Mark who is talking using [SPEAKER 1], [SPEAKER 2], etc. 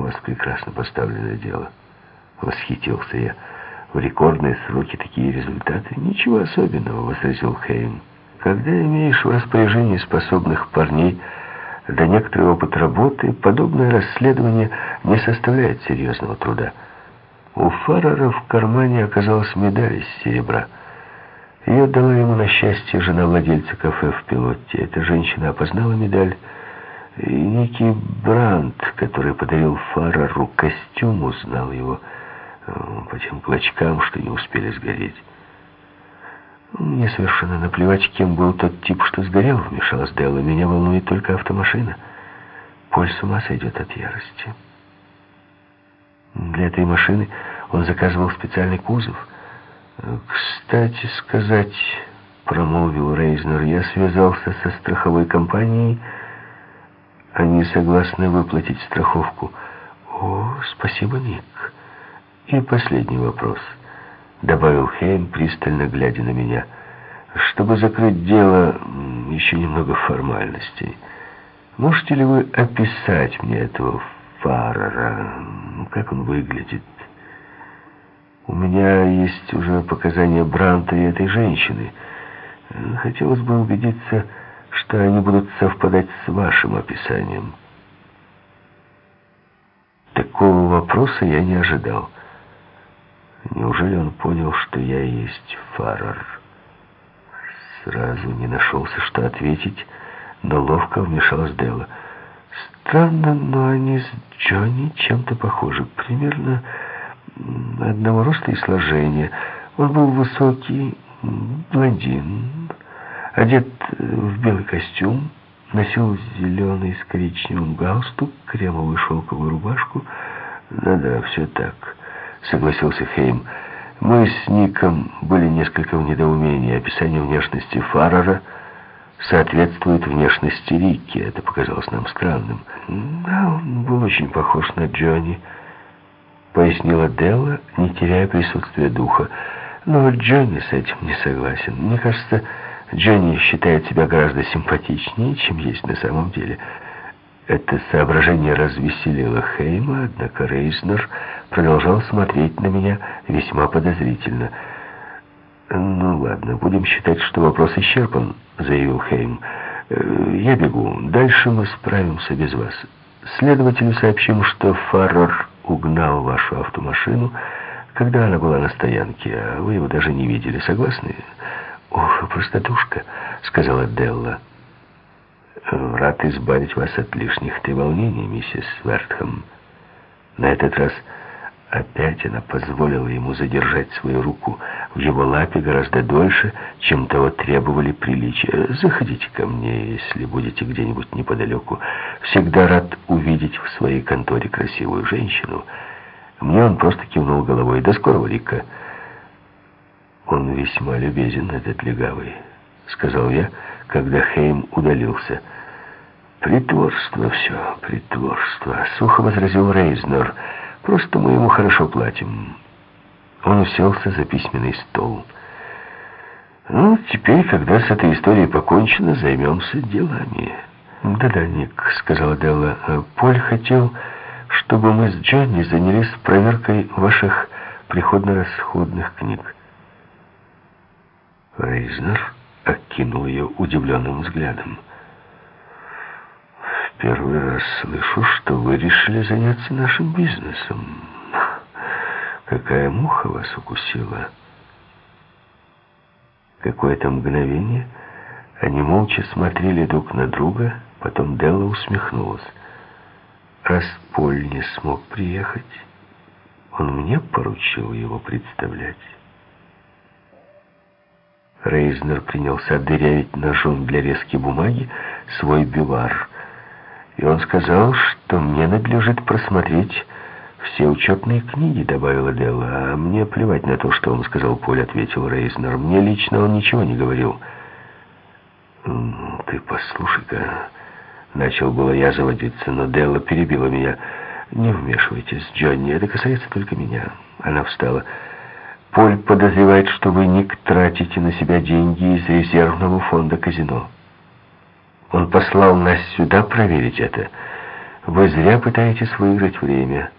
[SPEAKER 1] У вас прекрасно поставленное дело. Восхитился я. В рекордные сроки такие результаты. Ничего особенного, возразил Хейм. Когда имеешь в распоряжении способных парней, да некоторый опыт работы, подобное расследование не составляет серьезного труда. У Фаррера в кармане оказалась медаль из серебра. Ее дала ему на счастье жена владельца кафе в пилоте. Эта женщина опознала медаль, некий Брандт, который подарил Фарреру костюм, узнал его э, по тем клочкам, что не успели сгореть. «Мне совершенно наплевать, кем был тот тип, что сгорел», — вмешалась Делла. «Меня волнует только автомашина. Поль с ума сойдет от ярости». Для этой машины он заказывал специальный кузов. «Кстати сказать», — промолвил Рейзнер, — «я связался со страховой компанией. Они согласны выплатить страховку». «О, спасибо, Ник. И последний вопрос». — добавил Хейм, пристально глядя на меня. «Чтобы закрыть дело, еще немного формальностей. Можете ли вы описать мне этого Фаррера? Ну, как он выглядит?» «У меня есть уже показания Бранта и этой женщины. Хотелось бы убедиться, что они будут совпадать с вашим описанием». Такого вопроса я не ожидал. Неужели он понял, что я есть Фаррер? Сразу не нашелся, что ответить, но ловко вмешалась Делла. Странно, но они с Джонни чем-то похожи. Примерно одного роста и сложения. Он был высокий, блондин, одет в белый костюм, носил зеленый с коричневым галстук, кремовую шелковую рубашку. Да-да, все так. — согласился Хейм. «Мы с Ником были несколько в недоумении. Описание внешности Фаррера соответствует внешности Рикки. Это показалось нам странным». «Да, он был очень похож на Джонни», — пояснила Делла, не теряя присутствия духа. «Но Джонни с этим не согласен. Мне кажется, Джонни считает себя гораздо симпатичнее, чем есть на самом деле». Это соображение развеселило Хейма, однако Рейзнер продолжал смотреть на меня весьма подозрительно. «Ну ладно, будем считать, что вопрос исчерпан», — заявил Хейм. «Э, «Я бегу. Дальше мы справимся без вас. Следователю сообщим, что Фаррер угнал вашу автомашину, когда она была на стоянке, а вы его даже не видели. Согласны?» «Ох, простодушка», — сказала Делла. «Рад избавить вас от лишних треволнений, миссис Вертхэм». На этот раз опять она позволила ему задержать свою руку в его лапе гораздо дольше, чем того требовали приличия. «Заходите ко мне, если будете где-нибудь неподалеку. Всегда рад увидеть в своей конторе красивую женщину». Мне он просто кивнул головой. «До скорого, Рика». «Он весьма любезен, этот легавый», — сказал я, когда Хейм удалился. «Притворство все, притворство», — сухо возразил Рейзнер. «Просто мы ему хорошо платим». Он уселся за письменный стол. «Ну, теперь, когда с этой историей покончено, займемся делами». «Да-да, Ник», — сказала Делла. «Поль хотел, чтобы мы с Джонни занялись проверкой ваших приходно-расходных книг». Рейзнер окинул ее удивленным взглядом. Первый раз слышу, что вы решили заняться нашим бизнесом. Какая муха вас укусила? Какое-то мгновение они молча смотрели друг на друга, потом Делла усмехнулась. Раз Поль не смог приехать, он мне поручил его представлять. Рейзнер принялся дырявить ножом для резки бумаги свой бивар — и он сказал, что мне надлежит просмотреть все учетные книги, добавила Делла. А мне плевать на то, что он сказал, Поль, ответил Рейзнер. Мне лично он ничего не говорил. Ты послушай-ка, начал было я заводиться, но Делла перебила меня. Не вмешивайтесь, Джонни, это касается только меня. Она встала. Поль подозревает, что вы, Ник, тратите на себя деньги из резервного фонда казино. Он послал нас сюда проверить это. Вы зря пытаетесь выиграть время.